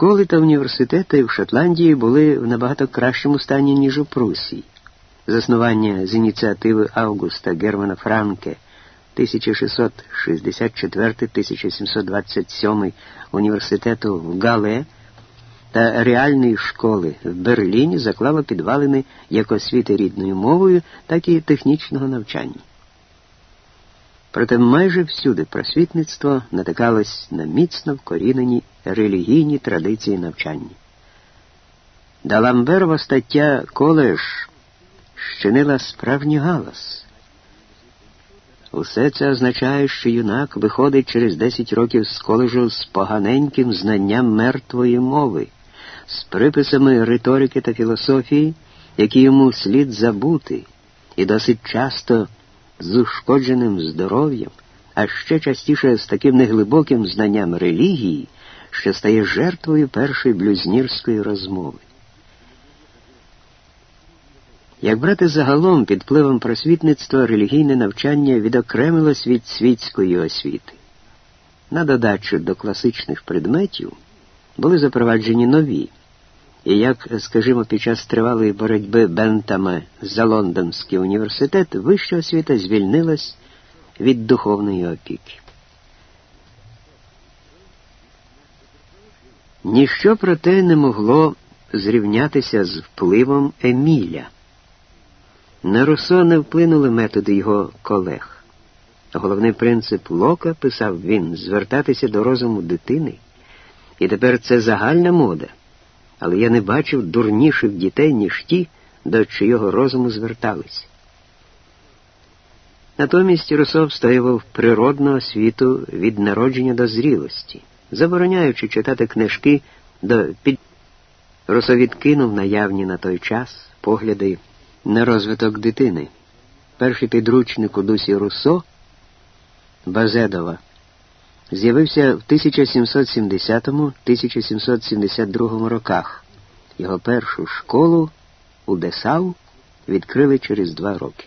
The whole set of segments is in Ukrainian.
Школи та університети в Шотландії були в набагато кращому стані, ніж у Прусії. Заснування з ініціативи Августа Германа Франке 1664-1727 університету в Гале та реальної школи в Берліні заклало підвалини як освіти рідною мовою, так і технічного навчання. Проте майже всюди просвітництво натикалось на міцно вкорінені релігійні традиції навчання. Даламберова стаття Колеш щинила справжній галас. Усе це означає, що юнак виходить через 10 років з коледжу з поганеньким знанням мертвої мови, з приписами риторики та філософії, які йому слід забути, і досить часто з ушкодженим здоров'ям, а ще частіше з таким неглибоким знанням релігії, що стає жертвою першої блюзнірської розмови. Як брати загалом під впливом просвітництва релігійне навчання відокремилось від світської освіти. На додачу до класичних предметів були запроваджені нові, і як, скажімо, під час тривалої боротьби Бентами за Лондонський університет вища освіта звільнилась від духовної опіки. Ніщо проте не могло зрівнятися з впливом Еміля. На Руссо не вплинули методи його колег. Головний принцип Лока, писав він, звертатися до розуму дитини. І тепер це загальна мода, але я не бачив дурніших дітей, ніж ті, до чийого розуму звертались. Натомість Руссо встоював природну освіту від народження до зрілості, забороняючи читати книжки до під. Руссо відкинув наявні на той час погляди на розвиток дитини. Перший підручник у дусі Руссо Базедова з'явився в 1770-1772 роках. Його першу школу у Десау відкрили через два роки.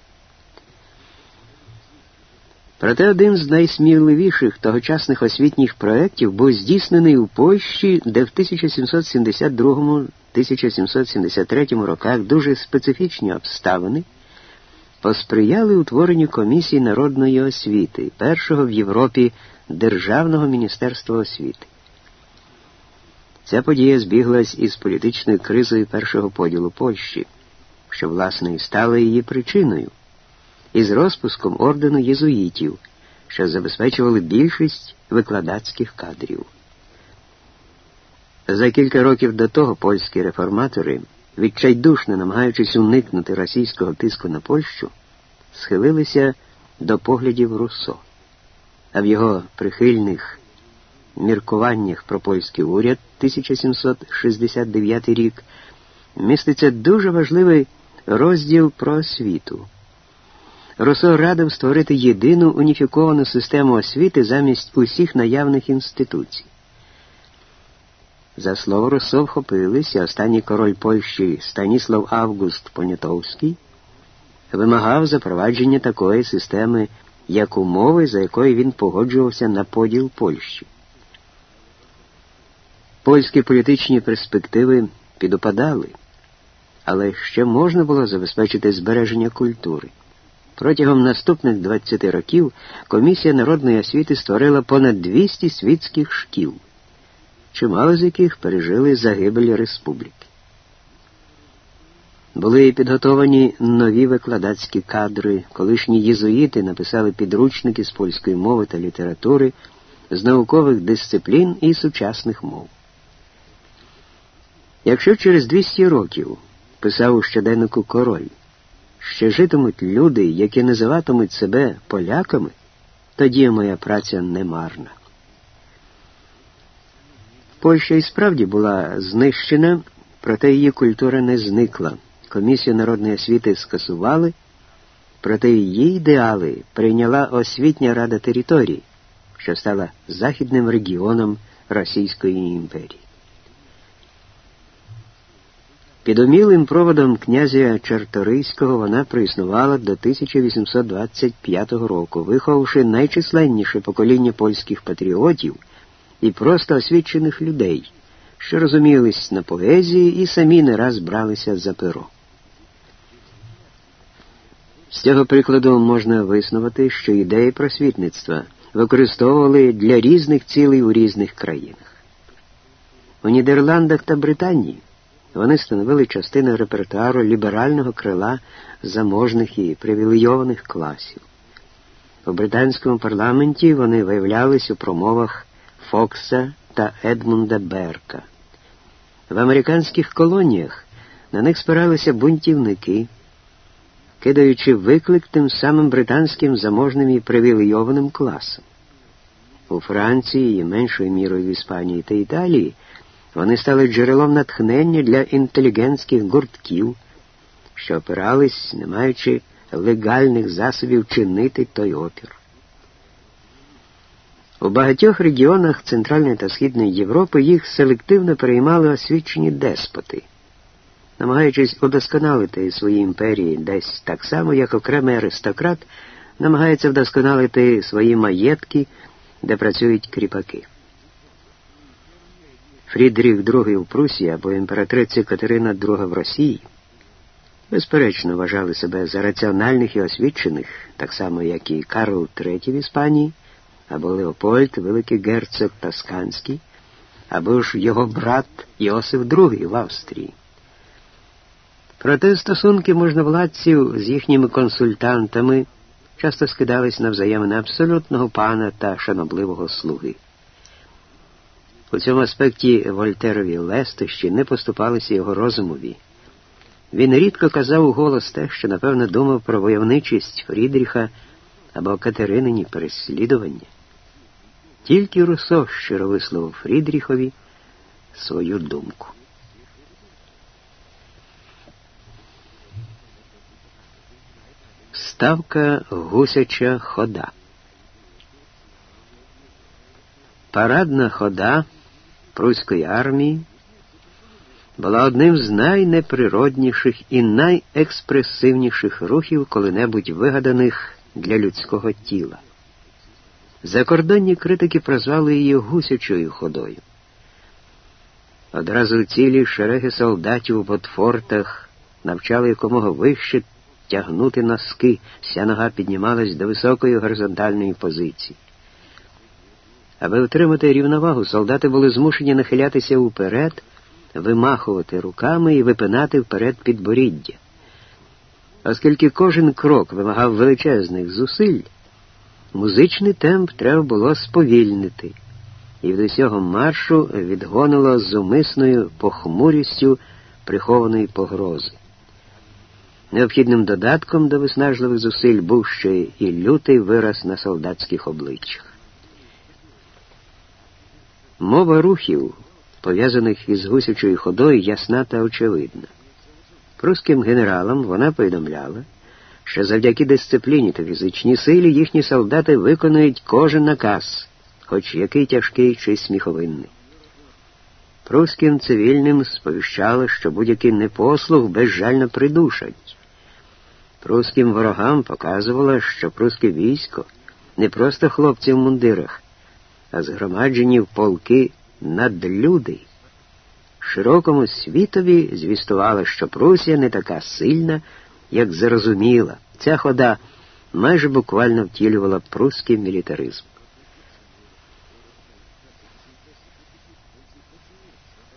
Проте один з найсміливіших тогочасних освітніх проєктів був здійснений у Польщі, де в 1772-1773 роках дуже специфічні обставини посприяли утворенню комісії народної освіти, першого в Європі Державного міністерства освіти. Ця подія збіглась із політичною кризою першого поділу Польщі, що, власне, і стала її причиною із розпуском ордену єзуїтів, що забезпечували більшість викладацьких кадрів. За кілька років до того польські реформатори, відчайдушно намагаючись уникнути російського тиску на Польщу, схилилися до поглядів Руссо, а в його прихильних міркуваннях про польський уряд 1769 рік міститься дуже важливий розділ про освіту. Росо радив створити єдину уніфіковану систему освіти замість усіх наявних інституцій. За слово Росо вхопилися останній король Польщі Станіслав Август Понятовський вимагав запровадження такої системи, як умови, за якою він погоджувався на поділ Польщі. Польські політичні перспективи підопадали, але ще можна було забезпечити збереження культури. Протягом наступних 20 років Комісія народної освіти створила понад 200 світських шкіл, чимало з яких пережили загибель республіки. Були підготовані нові викладацькі кадри, колишні єзуїти написали підручники з польської мови та літератури, з наукових дисциплін і сучасних мов. Якщо через 200 років писав у щоденнику король, ще житимуть люди, які називатимуть себе поляками, тоді моя праця не марна. Польща і справді була знищена, проте її культура не зникла. Комісію народної освіти скасували, проте її ідеали прийняла освітня рада території, що стала західним регіоном Російської імперії. Під умілим проводом князя Чарторийського вона проіснувала до 1825 року, виховавши найчисленніше покоління польських патріотів і просто освічених людей, що розумілись на поезії і самі не раз бралися за перо. З цього прикладу можна виснувати, що ідеї просвітництва використовували для різних цілей у різних країнах. У Нідерландах та Британії вони становили частину репертуару ліберального крила заможних і привілейованих класів. У британському парламенті вони виявлялись у промовах Фокса та Едмунда Берка. В американських колоніях на них спиралися бунтівники, кидаючи виклик тим самим британським заможним і привілейованим класом. У Франції і меншою мірою в Іспанії та Італії вони стали джерелом натхнення для інтелігентських гуртків, що опирались, не маючи легальних засобів чинити той опір. У багатьох регіонах Центральної та Східної Європи їх селективно переймали освічені деспоти, намагаючись удосконалити свої імперії десь так само, як окремий аристократ намагається вдосконалити свої маєтки, де працюють кріпаки. Фрідріх II у Прусії або імператриця Катерина II в Росії безперечно вважали себе за раціональних і освічених, так само, як і Карл III в Іспанії, або Леопольд, Великий Герцог Тосканський, або ж його брат Йосиф II в Австрії. Проте стосунки можновладців з їхніми консультантами часто скидались на взаємини абсолютного пана та шанобливого слуги. У цьому аспекті Вольтерові лестощі не поступалися його розумові. Він рідко казав у голос те, що, напевно, думав про войовничість Фрідріха або Катеринині переслідування. Тільки Руссо щиро висловив Фрідріхові свою думку. Ставка гусяча хода. Парадна хода Пруської армії була одним з найнеприродніших і найекспресивніших рухів коли-небудь вигаданих для людського тіла. Закордонні критики прозвали її гусячою ходою. Одразу цілі шереги солдатів у ботфортах навчали якомога вище тягнути носки, вся нога піднімалась до високої горизонтальної позиції. Аби отримати рівновагу, солдати були змушені нахилятися уперед, вимахувати руками і випинати вперед підборіддя. Оскільки кожен крок вимагав величезних зусиль, музичний темп треба було сповільнити, і від усього маршу відгонило з умисною похмурістю прихованої погрози. Необхідним додатком до виснажливих зусиль був ще і лютий вираз на солдатських обличчях. Мова рухів, пов'язаних із гусячою ходою, ясна та очевидна. Прусським генералам вона повідомляла, що завдяки дисципліні та фізичній силі їхні солдати виконують кожен наказ, хоч який тяжкий чи сміховинний. Прусським цивільним сповіщали, що будь-який непослух безжально придушать. Прусським ворогам показувала, що прусське військо не просто хлопці в мундирах, а згромаджені в полки надлюди. Широкому світові звістувала, що Прусія не така сильна, як зрозуміла. Ця хода майже буквально втілювала прусський мілітаризм.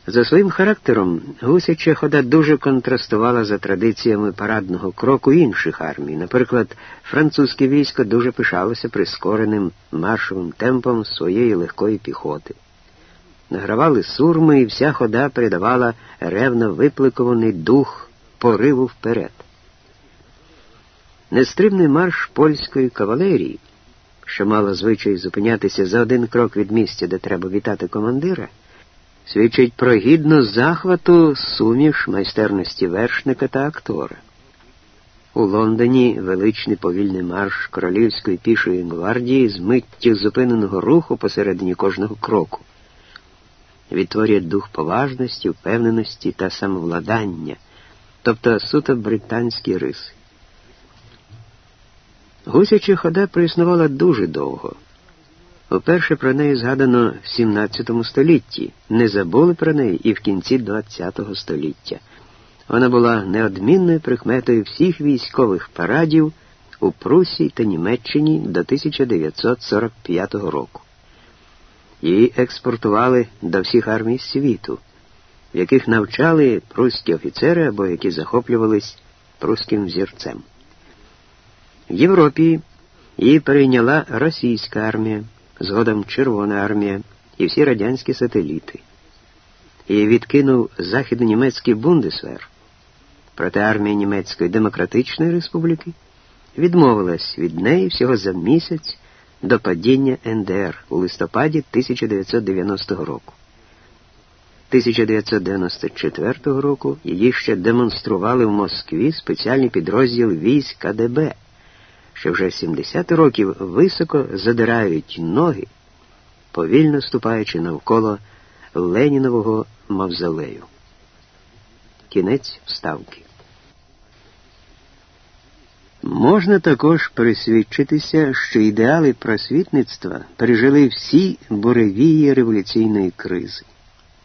За своїм характером гусяча хода дуже контрастувала за традиціями парадного кроку інших армій. Наприклад, французьке військо дуже пишалося прискореним маршовим темпом своєї легкої піхоти. Награвали сурми, і вся хода передавала ревно випликований дух пориву вперед. Нестримний марш польської кавалерії, що мала звичай зупинятися за один крок від місця, де треба вітати командира свідчить про гідну захвату суміш майстерності вершника та актора. У Лондоні величний повільний марш королівської пішої гвардії з миттю зупиненого руху посередині кожного кроку. Відтворює дух поважності, впевненості та самовладання, тобто суто британські риси. Гусяча хода проіснувала дуже довго. Уперше про неї згадано в 17 столітті, не забули про неї і в кінці ХХ століття. Вона була неодмінною прикметою всіх військових парадів у Прусії та Німеччині до 1945 року. Її експортували до всіх армій світу, в яких навчали прусські офіцери або які захоплювались прусським взірцем. В Європі її перейняла російська армія, згодом Червона армія і всі радянські сателіти. Її відкинув західнонімецький Бундесвер. Проте армія Німецької Демократичної Республіки відмовилась від неї всього за місяць до падіння НДР у листопаді 1990 року. 1994 року її ще демонстрували в Москві спеціальний підрозділ військ КДБ, що вже 70 років високо задирають ноги, повільно ступаючи навколо Ленінового мавзолею. Кінець вставки. Можна також присвідчитися, що ідеали просвітництва пережили всі буревії революційної кризи.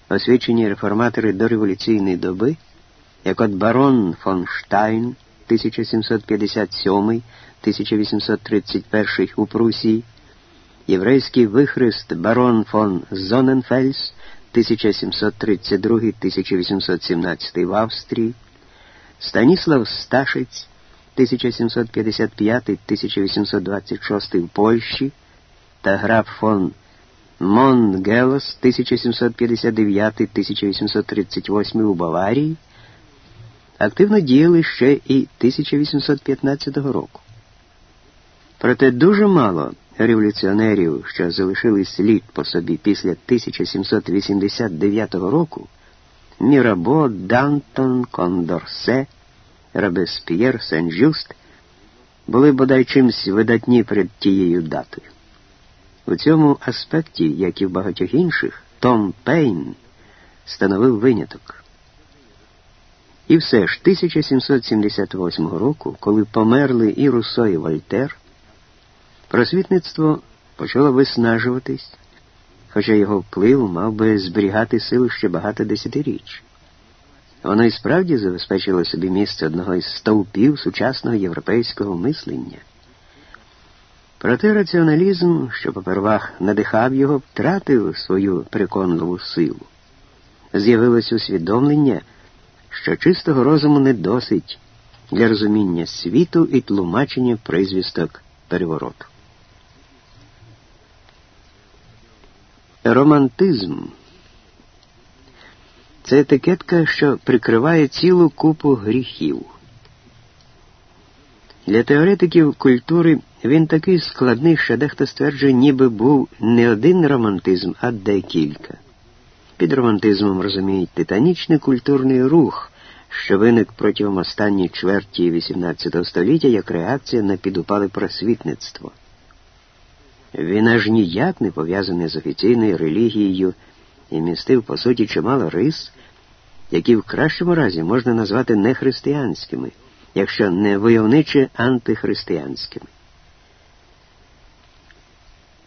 Освічені реформатори до революційної доби, як от барон фон Штайн 1757-1831 у Прусії, єврейський вихрест барон фон Зоненфельс 1732-1817 в Австрії, Станіслав Сташець 1755-1826 в Польщі. Та граф фон Монгелос 1759-1838 у Баварії, активно діяли ще і 1815 року. Проте дуже мало революціонерів, що залишили слід по собі після 1789 року, Мірабо, Дантон, Кондорсе, Робесп'єр, Сен-Жюст були бодай чимсь видатні перед тією датою. У цьому аспекті, як і в багатьох інших, Том Пейн становив виняток. І все ж 1778 року, коли померли і Руссо, і Вольтер, просвітництво почало виснажуватись, хоча його вплив мав би зберігати силу ще багато десятиріч. Воно і справді забезпечило собі місце одного із стовпів сучасного європейського мислення. Проте раціоналізм, що попервах надихав його, втратив свою переконливу силу. З'явилось усвідомлення, що чистого розуму не досить для розуміння світу і тлумачення призвісток перевороту. Романтизм це етикетка, що прикриває цілу купу гріхів. Для теоретиків культури він такий складний, що дехто стверджує, ніби був не один романтизм, а декілька. Під романтизмом розуміють титанічний культурний рух, що виник протягом останньої чверті XVIII століття як реакція на підупале просвітництво. Він аж ніяк не пов'язаний з офіційною релігією і містив, по суті, чимало рис, які в кращому разі можна назвати нехристиянськими, якщо не войовниче антихристиянськими.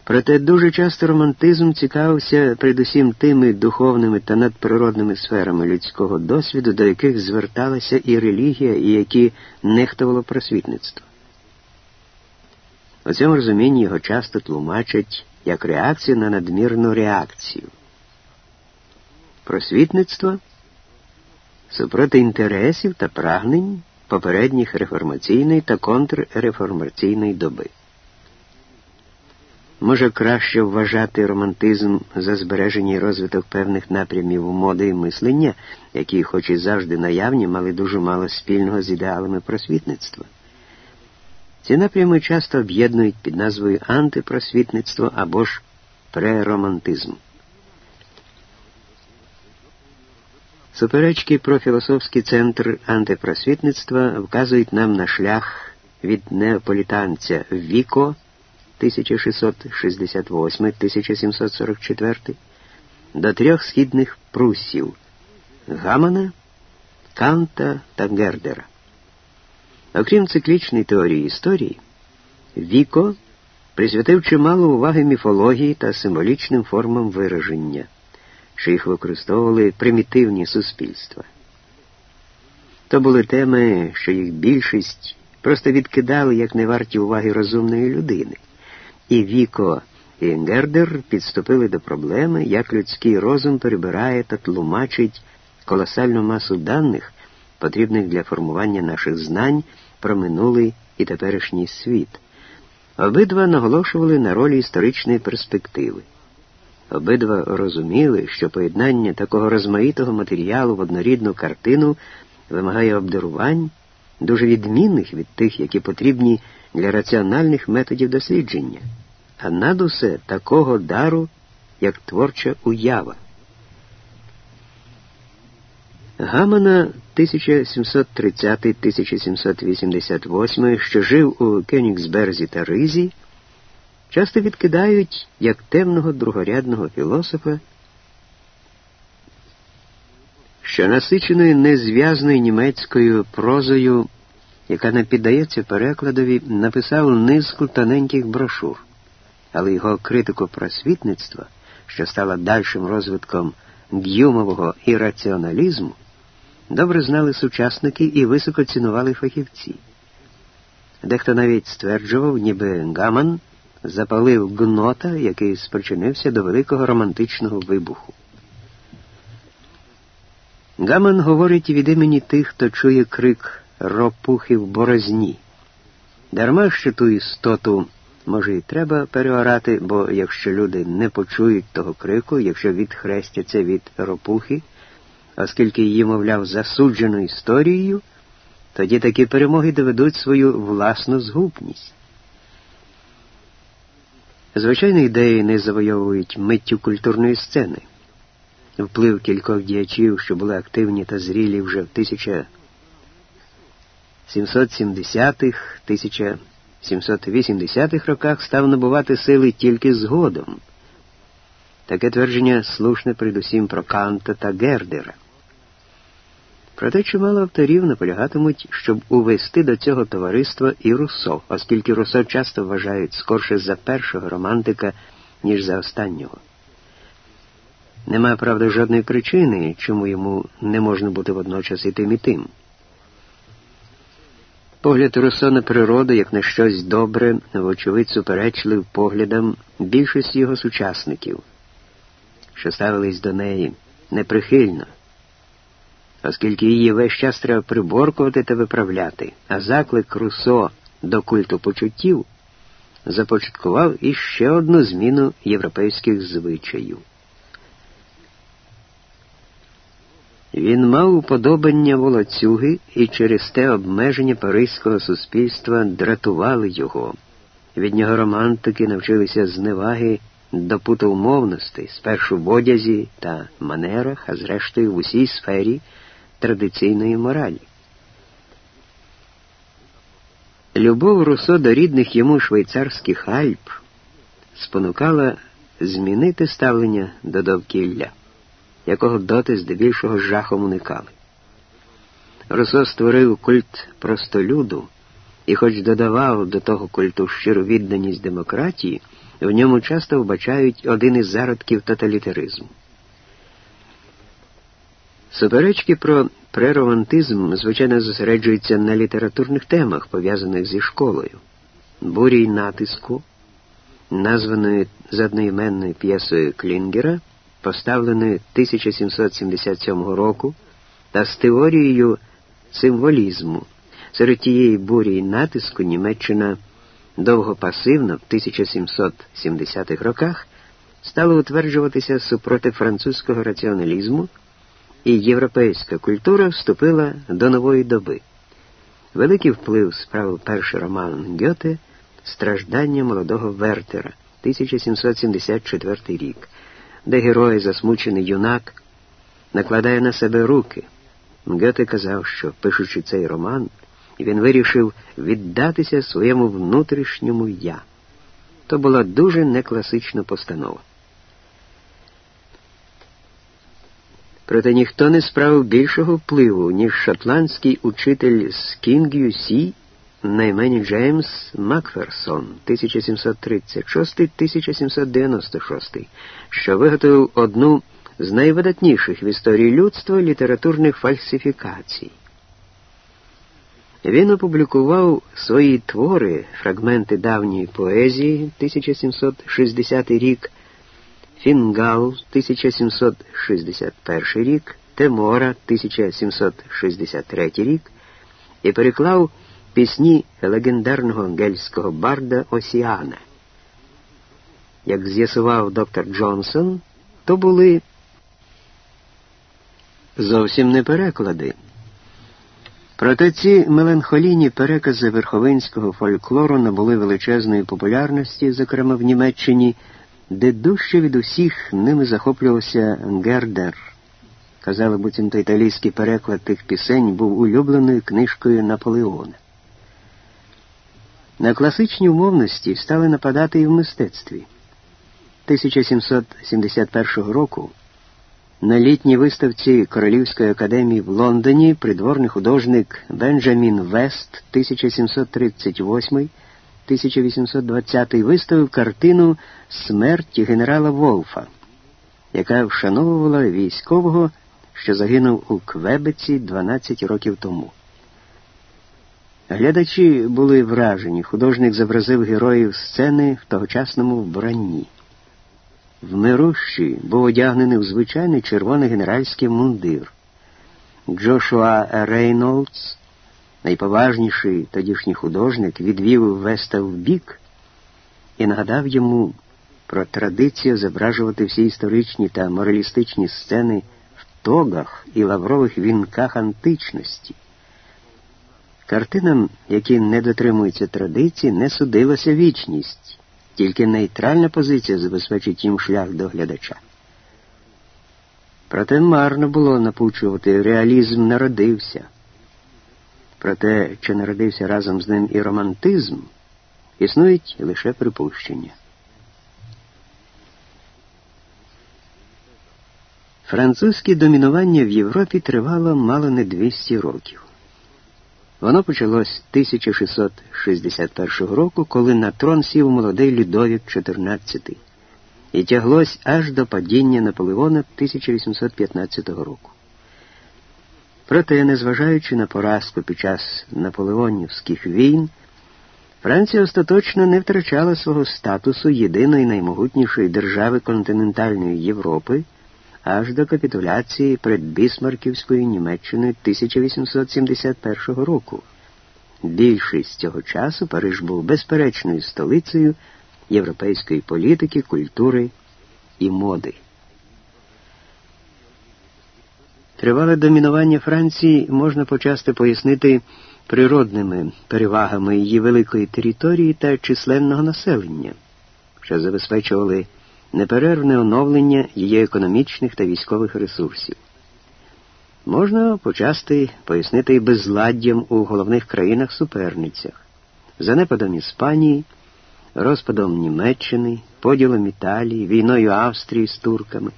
Проте дуже часто романтизм цікавився передусім тими духовними та надприродними сферами людського досвіду, до яких зверталася і релігія, і які нехтувало просвітництво. У цьому розумінні його часто тлумачать як реакцію на надмірну реакцію. Просвітництво супроти інтересів та прагнень попередніх реформаційної та контрреформаційної доби. Може краще вважати романтизм за збереження і розвиток певних напрямів моди і мислення, які, хоч і завжди наявні, мали дуже мало спільного з ідеалами просвітництва. Ці напрями часто об'єднують під назвою антипросвітництво або ж преромантизм. Суперечки про філософський центр антипросвітництва вказують нам на шлях від неаполітанця Віко 1668-1744 до трьох східних прусів Гамана, Канта та Гердера. Окрім циклічної теорії історії, Віко присвятив чимало уваги міфології та символічним формам вираження, що їх використовували примітивні суспільства. То були теми, що їх більшість просто відкидали як не варті уваги розумної людини. І Віко і Гердер підступили до проблеми, як людський розум перебирає та тлумачить колосальну масу даних, потрібних для формування наших знань про минулий і теперішній світ. Обидва наголошували на ролі історичної перспективи. Обидва розуміли, що поєднання такого розмаїтого матеріалу в однорідну картину вимагає обдарувань, дуже відмінних від тих, які потрібні для раціональних методів дослідження, а над усе такого дару, як творча уява. Гамана 1730-1788, що жив у Кенігсберзі та Ризі, часто відкидають як темного другорядного філософа, що насиченою незв'язною німецькою прозою, яка не піддається перекладові, написав низку тоненьких брошур, але його критику просвітництва, що стала дальшим розвитком г'юмового ірраціоналізму, добре знали сучасники і високо цінували фахівці. Дехто навіть стверджував, ніби Гаман запалив гнота, який спричинився до великого романтичного вибуху. Гаман говорить від імені тих, хто чує крик ропухи в борозні. Дарма що ту істоту, може, і треба переорати, бо якщо люди не почують того крику, якщо відхрестяться від ропухи, оскільки її, мовляв, засуджено історією, тоді такі перемоги доведуть свою власну згубність. Звичайно, ідеї не завойовують миттю культурної сцени. Вплив кількох діячів, що були активні та зрілі вже в 1770-х, 1780-х роках став набувати сили тільки згодом. Таке твердження слушне передусім про Канта та Гердера. Проте чимало авторів наполягатимуть, щоб увести до цього товариства і Руссо, оскільки Руссо часто вважають скорше за першого романтика, ніж за останнього. Нема, правда, жодної причини, чому йому не можна бути водночас і тим і тим. Погляд Руссо на природу, як на щось добре, вочевидь суперечлив поглядам більшості його сучасників, що ставились до неї неприхильно оскільки її весь час треба приборкувати та виправляти, а заклик Русо до культу почуттів започаткував іще одну зміну європейських звичаїв. Він мав уподобання волоцюги і через те обмеження паризького суспільства дратували його. Від нього романтики навчилися зневаги до путоумовностей, спершу в одязі та манерах, а зрештою в усій сфері традиційної моралі. Любов Руссо до рідних йому швейцарських Альп спонукала змінити ставлення до довкілля, якого доти здебільшого жахом уникали. Руссо створив культ простолюду і, хоч додавав до того культу щиру відданість демократії, в ньому часто вбачають один із зародків тоталітаризму. Суперечки про преромантизм, звичайно, зосереджуються на літературних темах, пов'язаних зі школою, бурі й натиску, названою з одноіменною п'єсою Клінгера, поставленою 1777 року, та з теорією символізму. Серед тієї бурі й натиску Німеччина довго пасивно в 1770-х роках стала утверджуватися супроти французького раціоналізму і європейська культура вступила до нової доби. Великий вплив справив перший роман Гьоте Страждання молодого Вертера 1774 рік, де герой, засмучений юнак, накладає на себе руки. Гьоте казав, що, пишучи цей роман, він вирішив віддатися своєму внутрішньому я. То була дуже некласична постанова. Проте ніхто не справив більшого впливу, ніж шотландський учитель з Кінг'ю Сі на імені Джеймс Макферсон 1736-1796, що виготовив одну з найвидатніших в історії людства літературних фальсифікацій. Він опублікував свої твори, фрагменти давньої поезії 1760 рік, Фінгал 1761 рік, Темора 1763 рік і переклав пісні легендарного гельського барда Осіана. Як з'ясував доктор Джонсон, то були зовсім не переклади. Проте ці меланхолійні перекази верховинського фольклору набули величезної популярності, зокрема в Німеччині, де дужче від усіх ними захоплювався Гердер. Казали, буцімто італійський переклад тих пісень був улюбленою книжкою Наполеона. На класичні умовності стали нападати і в мистецтві. 1771 року на літній виставці Королівської академії в Лондоні придворний художник Бенджамін Вест 1738-1820 виставив картину Смерть генерала Волфа, яка вшановувала військового, що загинув у Квебеці 12 років тому. Глядачі були вражені, художник зобразив героїв сцени в тогочасному вбранні. Вмирущий був одягнений у звичайний червоний генеральський мундир. Джошуа Рейнолдс, найповажніший тодішній художник, відвів Веста в бік і нагадав йому про традицію зображувати всі історичні та моралістичні сцени в тогах і лаврових вінках античності. Картинам, які не дотримуються традиції, не судилася вічність. Тільки нейтральна позиція забезпечить їм шлях до глядача. Проте марно було напучувати, реалізм народився. Проте, чи народився разом з ним і романтизм, існують лише припущення. Французьке домінування в Європі тривало мало не 200 років. Воно почалось 1661 року, коли на трон сів молодий Людовік XIV, і тяглось аж до падіння Наполеона 1815 року. Проте, незважаючи на поразку під час наполеонівських війн, Франція остаточно не втрачала свого статусу єдиної наймогутнішої держави континентальної Європи аж до капітуляції перед Бісмарківською Німеччиною 1871 року. Більшість цього часу Париж був безперечною столицею європейської політики, культури і моди. Тривале домінування Франції можна почасти пояснити природними перевагами її великої території та численного населення, що забезпечували неперервне оновлення її економічних та військових ресурсів. Можна почасти пояснити і безладдям у головних країнах-суперницях, занепадом Іспанії, розпадом Німеччини, поділом Італії, війною Австрії з турками.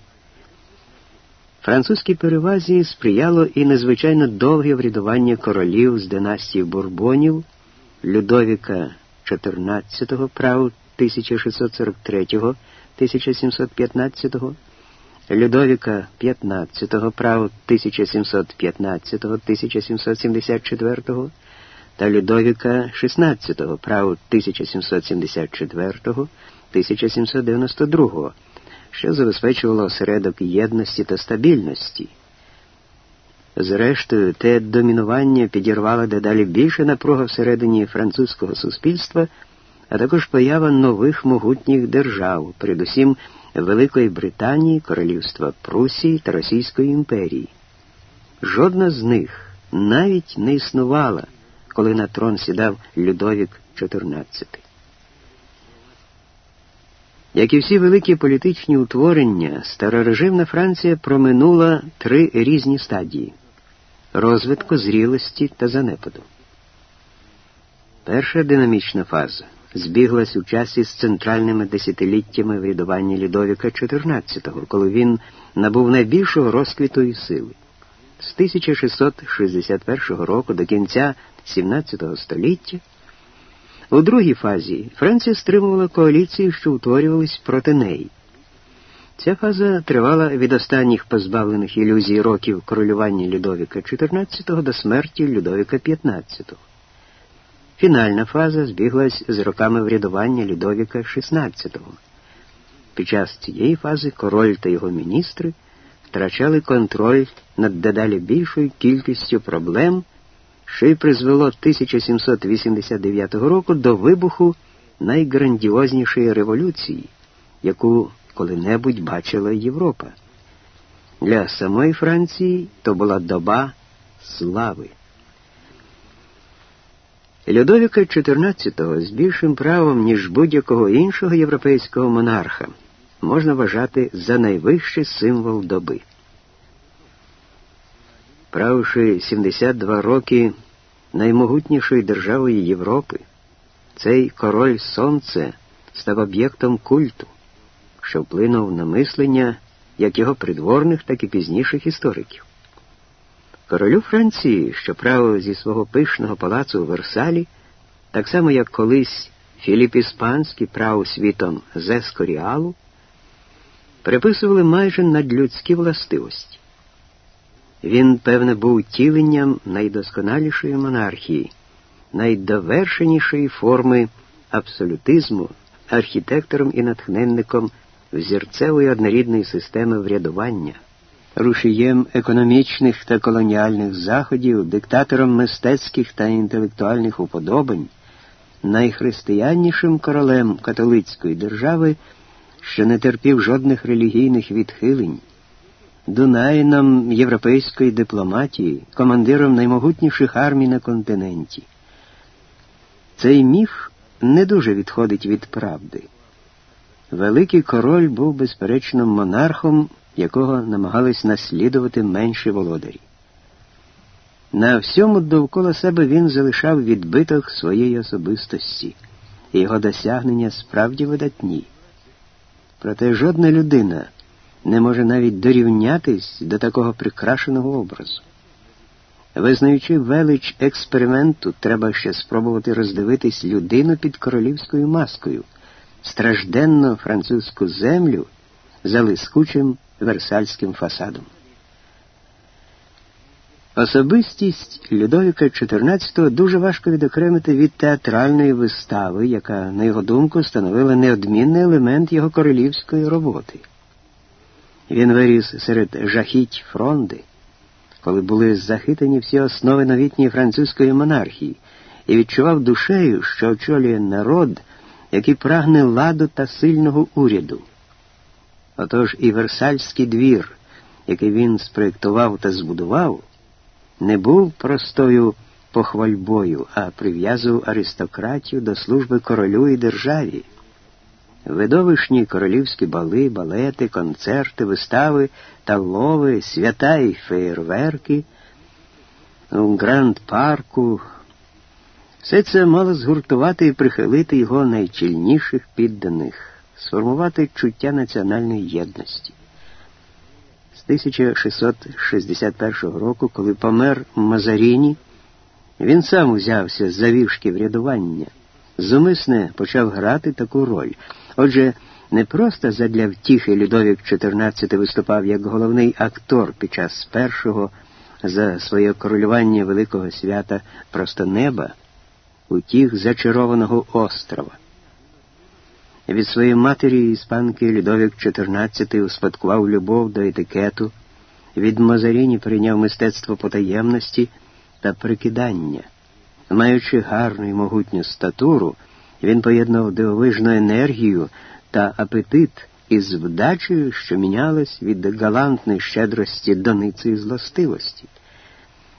Французькій перевазі сприяло і незвичайно довге врядування королів з династії Бурбонів, Людовіка XIV прав 1643 1715, Людовіка XV прав 1715-1774 та Людовіка XVI прав 1774-1792, що забезпечувало осередок єдності та стабільності. Зрештою, те домінування підірвало дедалі більше напруга всередині французького суспільства а також поява нових могутніх держав, передусім Великої Британії, Королівства Прусії та Російської імперії. Жодна з них навіть не існувала, коли на трон сідав Людовік XIV. Як і всі великі політичні утворення, старорежимна Франція проминула три різні стадії розвитку, зрілості та занепаду. Перша динамічна фаза збіглась у часі з центральними десятиліттями врядування Людовіка XIV, коли він набув найбільшого розквіту і сили. З 1661 року до кінця XVII століття У другій фазі Франція стримувала коаліції, що утворювались проти неї. Ця фаза тривала від останніх позбавлених ілюзій років королювання Людовіка XIV до смерті Людовіка XV. Фінальна фаза збіглась з роками врядування Людовіка XVI. Під час цієї фази король та його міністри втрачали контроль над дедалі більшою кількістю проблем, що й призвело 1789 року до вибуху найграндіознішої революції, яку коли-небудь бачила Європа. Для самої Франції то була доба слави. Людовіка XIV з більшим правом, ніж будь-якого іншого європейського монарха, можна вважати за найвищий символ доби. Правивши 72 роки наймогутнішої державою Європи, цей король Сонце став об'єктом культу, що вплинув на мислення як його придворних, так і пізніших істориків. Королю Франції, що правив зі свого пишного палацу у Версалі, так само як колись Філіп Іспанський правив світом з Ескоріалу, приписували майже надлюдські властивості. Він, певне, був тіленням найдосконалішої монархії, найдовершенішої форми абсолютизму, архітектором і натхненником взірцевої однорідної системи врядування, рушієм економічних та колоніальних заходів, диктатором мистецьких та інтелектуальних уподобань, найхристияннішим королем католицької держави, що не терпів жодних релігійних відхилень. Дунаїном європейської дипломатії, командиром наймогутніших армій на континенті. Цей міф не дуже відходить від правди. Великий король був, безперечно, монархом, якого намагались наслідувати менші володарі. На всьому довкола себе він залишав відбиток своєї особистості, і його досягнення справді видатні. Проте жодна людина не може навіть дорівнятись до такого прикрашеного образу. Визнаючи велич експерименту, треба ще спробувати роздивитись людину під королівською маскою, стражденну французьку землю за лискучим версальським фасадом. Особистість Людовіка XIV дуже важко відокремити від театральної вистави, яка, на його думку, становила неодмінний елемент його королівської роботи. Він виріс серед жахіть фронди, коли були захитані всі основи новітньої французької монархії, і відчував душею, що очолює народ, який прагне ладу та сильного уряду. Отож і Версальський двір, який він спроєктував та збудував, не був простою похвальбою, а прив'язував аристократію до служби королю і державі. Видовищні королівські бали, балети, концерти, вистави, талови, свята і феєрверки у Гранд парку. Все це мало згуртувати і прихилити його найчільніших підданих, сформувати чуття національної єдності. З 1661 року, коли помер Мазаріні, він сам узявся за віршки врядування, зумисне почав грати таку роль. Отже, не просто задля втіхи Людовік XIV виступав як головний актор під час першого за своє королювання великого свята просто неба, утіх зачарованого острова. Від своєї матері іспанки Людовік XIV успадкував любов до етикету, від Мазаріні прийняв мистецтво потаємності та прикидання. Маючи гарну і могутню статуру, він поєднав дивовижну енергію та апетит із вдачею, що мінялась від галантної щедрості до ницої злостивості.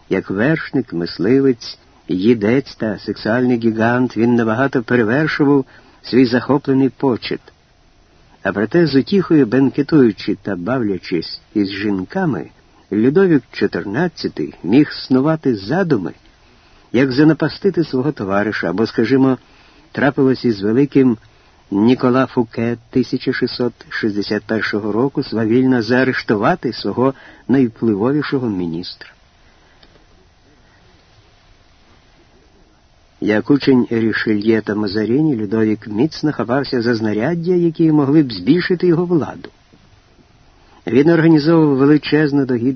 Як вершник, мисливець, їдець та сексуальний гігант він набагато перевершував захоплений почет. А проте, з утіхою бенкетуючи та бавлячись із жінками, Людовік XIV міг снувати задуми, як занапастити свого товариша, або, скажімо, трапилось із великим Нікола Фуке 1661 року свавільно заарештувати свого найвпливовішого міністра. Як учень Рішельє та Мазаріні, Людовік міцно хапався за знаряддя, які могли б збільшити його владу. Він організовував величезну догідну